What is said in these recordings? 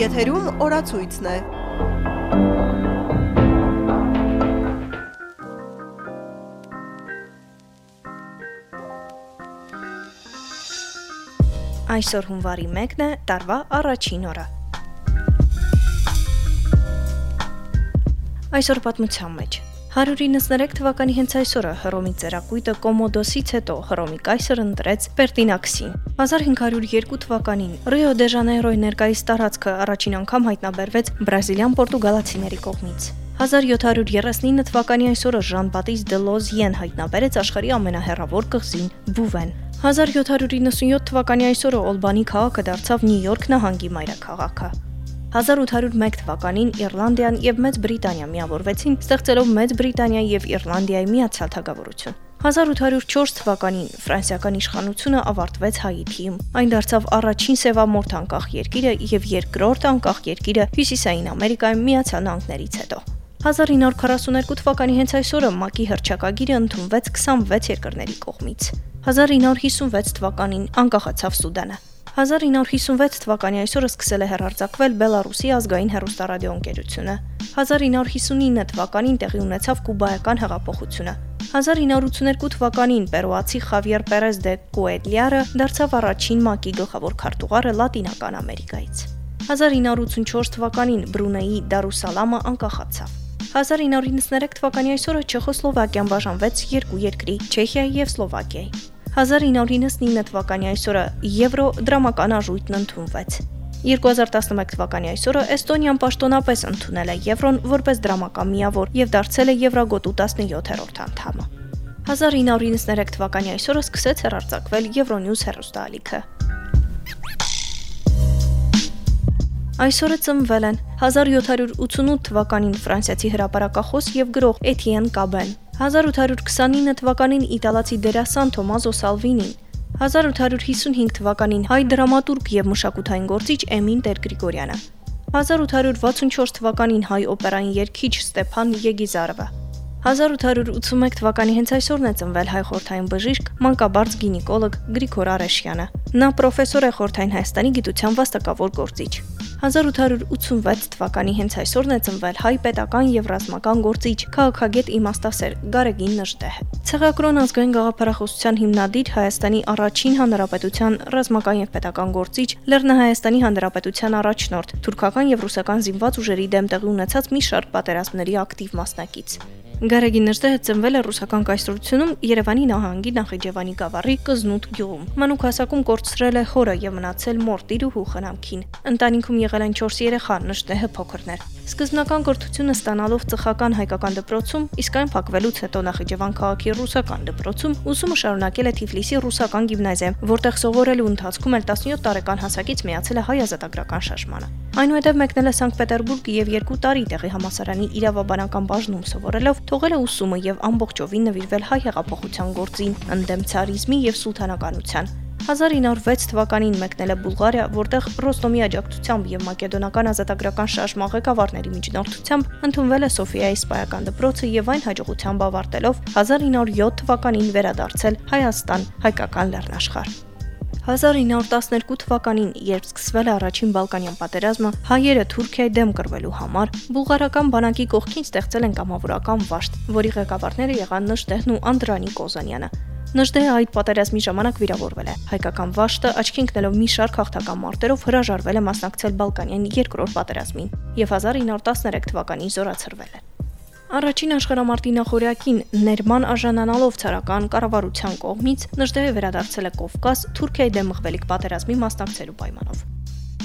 Եթերում օրացույցն է։ Այսօր հունվարի 1-ն է, տարվա առաջին օրը։ Այսօր պատմության մեջ 193 թվականի հենց այսօրը Հռոմի ծերակույտը Կոմոդոսից հետո Հռոմի կայսրը ընտրեց Պերտինակսին։ 1502 թվականին Ռիո դե Ժանեյրոյի ներկայիս տարածքը առաջին անգամ հայտնաբերվեց բրազիլյան պորտուգալացիների կողմից։ 1739 թվականի այսօրը Ժան Բատիս դե Լոզիեն հայտնաբերեց աշխարհի ամենահեռավոր կղզին Բուվեն։ 1897 թվականի այսօրը Օլբանի քաղաքը դարձավ Նյու Յորք նահանգի մայրաքաղաքը։ 1801 թվականին Իռլանդիան եւ Մեծ Բրիտանիա միավորվեցին, ստեղծելով Մեծ Բրիտանիա եւ Իռլանդիայի միացյալ թագավորություն։ 1804 թվականին ֆրանսիական իշխանությունը ավարտվեց Հայիթիում։ Այն դարձավ առաջին սևամորթ անկախ երկիրը եւ երկրորդ անկախ երկիրը Հյուսիսային Ամերիկայում Միացյալ Նահանգներից հետո։ 1942 թվականի հենց այսօրը ՄԱԿ-ի հրճակագիրը ընդունվեց 26 երկրների կողմից։ 1956 թվականին անկախացավ Սուդանը։ 1956 թվականի այսօրը սկսել է հերարցակվել Բելարուսի ազգային հեռուստարադիոընկերությունը։ 1959 թվականին տեղի ունեցավ Կուբայական հեղափոխությունը։ 1982 թվականին պերուացի Խավիեր Պերես դե Կուեդլիարը դարձավ առաջին ՄԱԿ-ի գլխավոր քարտուղարը Լատինական Ամերիկայից։ 1984 թվականին Բրունեի Դարուսալամը անկախացավ։ 1993 թվականի այսօրը Չեխոսլովակիան բաժանվեց երկու երկրի՝ Չեխիայի եւ Սլովակիայի։ 1999 թվականի այսօրը Եվրո դրամական արժույթն ընդունվեց։ 2011 թվականի այսօրը Էստոնիան պաշտոնապես ընդունել է Եվրոն որպես դրամական միավոր եւ դարձել է Եվրագոտու 17-րդ անդամը։ 1993 թվականի այսօրը սկսեց հեռարձակվել Եվրոնյուզ հեռուստաալիքը։ Այսօրը ծնվել են 1788 թվականին ֆրանսիացի հրապարակախոս եւ գրող Էթիեն Կաբեն, 1829 թվականին իտալացի դերասան Թոմազո Սալվինին, 1855 թվականին հայ դրամատուրգ եւ մշակութային գործիչ Էմին Տեր-Գրիգորյանը, 1864 թվականին հայ օպերային երգիչ Ստեփան Եգիզարովը, 1881 թվականի հենց այսօրն է ծնվել հայ խորթային բժիշկ, մանկաբարձ գինեկոլոգ Գրիգոր Արեշյանը։ Նա պրոֆեսոր է խորթային Հայաստանի գիտության վաստակավոր գործիչ։ 1886 թվականի հենց այսօրն է ծնվել հայ պետական եւ ռազմական գործիչ, քաղաքագետ իմաստասեր Գարեգին Նժդեհ։ Ցեղակրոն ազգային գաղափարախոսության հիմնադիր Հայաստանի առաջին հանրապետության ռազմական եւ պետական գործիչ, Լեռնահայաստանի հանրապետության առաջնորդ, թուրքական եւ ռուսական զինված ուժերի դեմ տեղի ունեցած մի շարք պատերազմների ակտիվ մասնակից։ Գարեգին Նժդեհը ծնվել է ռուսական կայսրությունում Երևանի նահանգի Նախիջևանի գավառի Կզնուտ գյուղում։ Մանուկ հասակում կորցրել է հորը եւ մնացել մորտիր ու խնամքին։ Ընտանիքում եղել են 4 երեխա, Նժդեհը փոքրներ։ Սկզբնական կրթությունը ստանալով ծխական հայկական դպրոցում, իսկ այն փակվելուց հետո Նախիջևան քաղաքի ռուսական դպրոցում ուսումը շարունակել է Թիֆլիսի ռուսական գիմնազիայում, որտեղ սովորելու ընթացքում էլ 17 տարեկան հասակից միացել է հայ ազատագրական շարժմանը։ Այնուհետև մեկնել է Սանկտ Պետերբուրգ եւ երկու տարի տեղի համասարանի իրավաբանական բաժնում սովորելով թողել է ուսումը եւ ամբողջովին նվիրվել հայ հեղափոխության գործին, ընդդեմ ցարիզմի եւ սուլթանականության։ 1906 թվականին մեկնել է Բուլղարիա, որտեղ Ռոստոմի աջակցությամբ եւ Մակեդոնական ազատագրական շարժման ղեկավարների միջնորդությամբ ընդունվել է Սոֆիայի սպայական դպրոցը եւ այն հաջողությամբ ավարտելով 1907 թվականին վերադարձել Հայաստան, հայկական լեռնաշխարհ։ 1912 թվականին, երբ սկսվել է առաջին Բալկանյան պատերազմը, հայերը Թուրքիայի դեմ կռվելու համար բուլղարական բանակի կողքին ստեղծել են կամավորական վաշտ, որի ղեկավարները եղան Նժդեհն ու Անդրանիկ Կոզանյանը։ Նժդեհը այդ պատերազմի ժամանակ վիրավորվել է։ Հայկական վաշտը աչքի ընկնելով մի շարք հաղթական մարտերով հրաժարվել է մասնակցել Բալկանյան երկրորդ պատերազմին եւ 1913 թվականին զորացրվել է։ Առաջին աշխարհամարտի նախորյակին ներման արժանանալով ցարական կառավարության կողմից Նժդեհը վերադարձել է Կովկաս Թուրքիայի դեմ մղվելիք պատերազմի մասնակցելու պայմանով։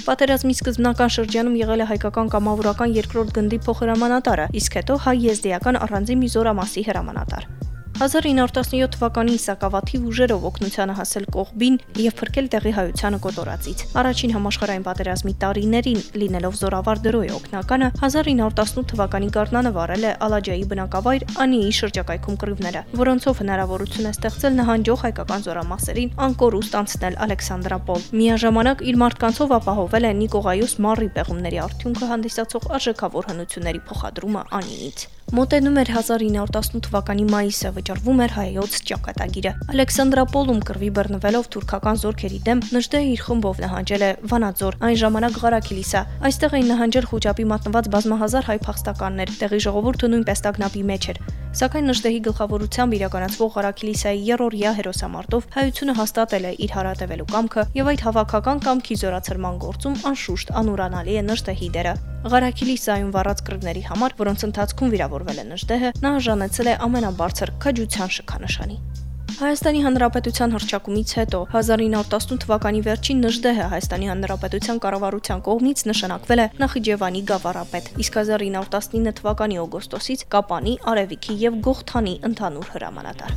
Պատերազմի սկզբնական շրջանում եղել է հայկական կամավորական երկրորդ գնդի փոխհրամանատարը, իսկ հետո հայ եզդիական առանձին մի զորամասի հրամանատար։ 1917 թվականին Սակավաթիվ ուժերով օգնությանը հասել Կողբին եւ փրկել տեղի հայությանը կոտորածից։ Առաջին համաշխարհային պատերազմի տարիներին լինելով զորավար դրոյի օգնականը 1918 թվականի գարնանը վարել է Ալաջայի բնակավայր Անիի շրջակայքում կռիվները, որոնցով հնարավորություն է ստեղծել նահանջող հայկական զորամասերին անկոր ու ստանցնել Ալեքսանդրապոլ։ Միաժամանակ իր մարդկանցով ապահովել է Նիկողայոս Մարի պեղումների արդյունքը հանդիսացող արժեքավոր հնությունների փոխադրումը Անիից։ Մոտենում էր 1918 թվականի մայիսը, վճռվում էր հայոց ճակատագիրը։ Ալեքսանդրապոլում կրվի բռնվելով թուրքական զորքերի դեմ Նժդեհը իր խմբով նահանջել է Վանաձոր, այն ժամանակ Ղարաքիլիսա։ Այստեղ էին նահանջել խոճապի մատնված բազմահազար հայ փախստականներ։ Տեղի ժողովուրդը նույնպես տագնապի մեջ էր։ Սակայն Նժդեհի գլխավորությամբ իրականացվող Ղարաքիլիսայի երրորդյա հերոսամարտով հայությունը հաստատել է իր հարատևելու կամքը եւ այդ հավաքական կամքի զորացրման գործում անշուշտ անուրանալի է Նժդեհի դերը։ Ղարաքիլիսայում վառած կրվների համար, որոնց ընթացքում վիրավորվել է Նժդեհը, նա արժանացել է ամենաբարձր քաջության շքանշանի։ Հայաստանի Հանրապետության հռչակումից հետո 1918 թվականի վերջին Նժդեհը Հայաստանի Հանրապետության կառավարության կողմից նշանակվել է Նախիջևանի գավառապետ, իսկ 1919 թվականի օգոստոսից Կապանի, Արևիկի եւ Գողթանի ընդհանուր հրամանատար։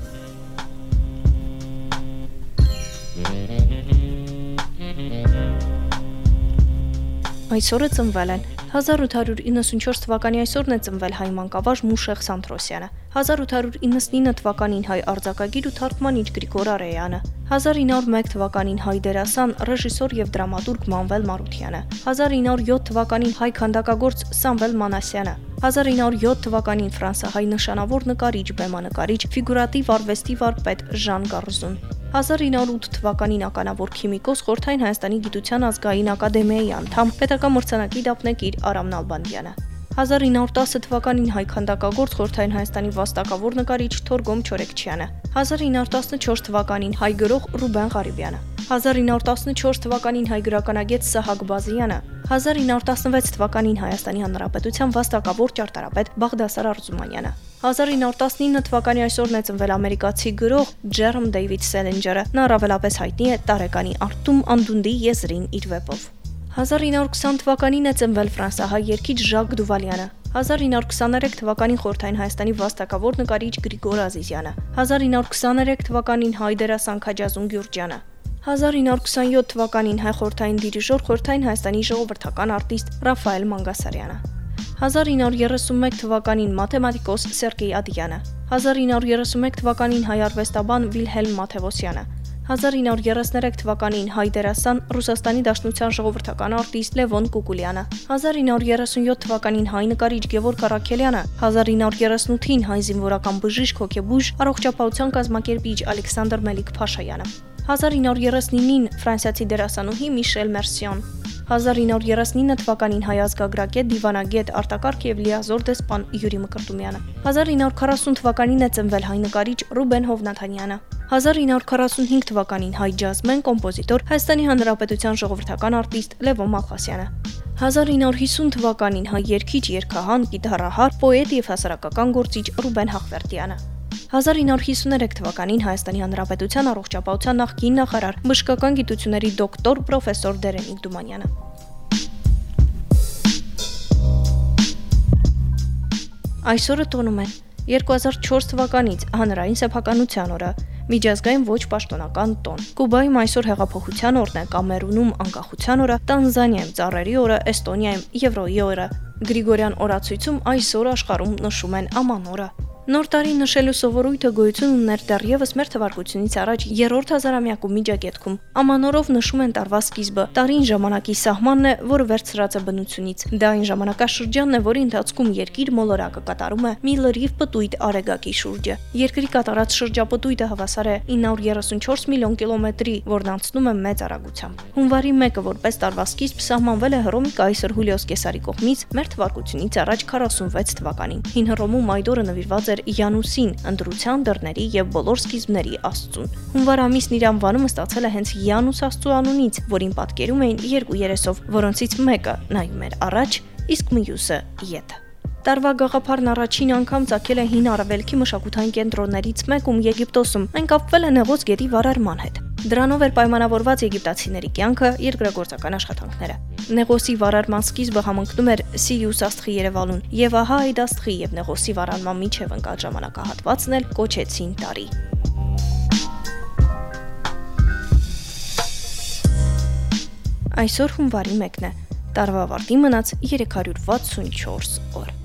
Այսօրը ծնվել են 1894 թվականի այսօրն է ծնվել հայ մանկավարժ Մուշեղ Սանտրոսյանը, 1899 թվականին հայ արձակագիր ու թարգմանիչ Գրիգոր Արեյանը, 1901 թվականին հայ դերասան, ռեժիսոր եւ դրամատուրգ Մանվել Մարությանը, 1907 թվականին հայ քանդակագործ Սամվել Մանասյանը, 1907 թվականին ֆրանսահայ նշանավոր նկարիչ, բեմանկարիչ, ֆիգուրատիվ արվեստի վարպետ Ժան Գարզուն, 1908 թվականին ականավոր քիմիկոս Խորթային Հայաստանի Գիտության ազգային ակադեմիայի անդամ, պետական մրցանակի դափնեկիր Արամ Նալբանդյանը։ 1910 թվականին հայ քանդակագործ Խորթային Հայաստանի վաստակավոր նկարիչ Թորգոմ Չորեկչյանը, 1914 թվականին հայ գրող Ռուբեն Ղարիբյանը, 1914 թվականին հայ գրականագետ Սահակ Բազյանը, 1916 թվականին Հայաստանի Հանրապետության վաստակավոր ճարտարապետ Բաղդասար Արզումանյանը, 1919 թվականի այսօրն է ծնվել ամերիկացի գրող Ջերմ Դեյվիդ Սելենջերը։ Նա առավելապես հայտնի է տարեկանի Արտում Անդունդի եզրին իր վեպով։ 1920 թվականին է ծնվել ֆրանսահայ երգիչ Ժակ Դուվալյանը, 1923 թվականին Խորթային Հայաստանի վաստակավոր նկարիչ Գրիգոր Ազիզյանը, 1923 թվականին հայ դերասան Քաջազուն Գյուրջյանը, 1927 թվականին հայ խորթային դիրիժոր Խորթային Հայաստանի ժողովրդական արտիստ Ռաֆայել Մանգասարյանը, 1931 թվականին մաթեմատիկոս Սերգեյ Ադյանը, 1931 թվականին հայ արվեստաբան Վիլհելմ Մաթևոսյանը, 1933 թվականին հայ դերասան Ռուսաստանի Դաշնության ժողովրդական արտիստ Լևոն Կուկուլյանը, 1937 թվականին հայ նկարիչ Գևորգ Արաքելյանը, 1938-ին հայ զինվորական բժիշկ հոգեբույժ առողջապահության կազմակերպիչ Ալեքսանդր Մելիք Փաշայանը, 1939-ին ֆրանսիացի դերասանուհի Միշել Մերսիոն, 1939 թվականին հայ ազգագրագետ, դիվանագետ, արտակարգ եւ լիազոր դեսպան Յուրի Մկրտումյանը։ 1940 թվականին է ծնվել հայ նկարիչ Ռուբեն Հովնաթանյանը։ 1945 թվականին հայ ջազմեն, կոմպոզիտոր, Հայաստանի Հանրապետության ժողովրդական արտիստ Լևոն Մալխասյանը։ 1950 թվականին հայ երգիչ, երգահան, գիտարահար, պոետ եւ հասարակական գործիչ Ռուբեն Հախվերդյանը։ 1953 թվականին Հայաստանի Հանրապետության առողջապահության նախկին նախարար, բժշկական գիտությունների դոկտոր պրոֆեսոր Դերենիկ Դումանյանը։ Այսօրը տոնում են 2004 թվականից հանրային սեփականության օրը, միջազգային ոչ պաշտոնական տոն։ Կուբայում այսօր հեղափոխության օրն է, Կամերունում անկախության օրը, Տանզանիայում ծառերի օրը, Էստոնիայում Եվրոյի օրը։ Գրիգորյան օրացույցում այսօր աշխարհում նշում են Աման օրը։ Նոր տարի նշելու սովորույթը գոյություն ուներ դեռևս մեր թվարկությունից առաջ երրորդ հազարամյակու միջագետքում։ Ամանորով նշում են տարվա սկիզբը։ Տարին ժամանակի սահմանն է, որը վերցրած է բնությունից։ Դա այն ժամանակաշրջանն է, որի ընթացքում երկիր մոլորակը կատարում է մի լրիվ պտույտ արեգակի շուրջը։ Երկրի կատարած շրջապտույտը հավասար է 934 միլիոն կիլոմետրի, որն անցնում է մեծ արագությամբ։ Հունվարի 1-ը որպես տարվա սկիզբ սահմանվել է Հռոմի կայսր Հուլիոս Կեսարի կողմից մեր թվարկությունից առաջ 46 թվականին։ Հին Հռոմում այդ օրը նվիրված էր էր Յանուսին, ընտրության դռների եւ բոլոր սկիզբների աստծուն։ Հունվար ամիսն իր անվանումը ստացել է հենց Յանուս աստծու անունից, որին պատկերում էին երկու երեսով, որոնցից մեկը նայում էր առաջ, իսկ մյուսը ետ։ Տարվա գաղափարն առաջին անգամ ցակել է հին արևելքի մշակութային կենտրոններից մեկում Եգիպտոսում։ Այն կապվել է Նեղոս գետի վարարման հետ։ Դրանով էր պայմանավորված եգիպտացիների կյանքը, երկրագործական աշխատանքները։ Նեղոսի վարարման սկիզբը համընկնում էր Սիրիուս աստղի Երևանուն, եւ ահա այդ աստղի եւ Նեղոսի վարարման միջև ընկած ժամանակահատվածն էլ կոչեցին տարի։ Այսօր հունվարի 1-ն է։ Տարվա ավարտի մնաց 364 օր։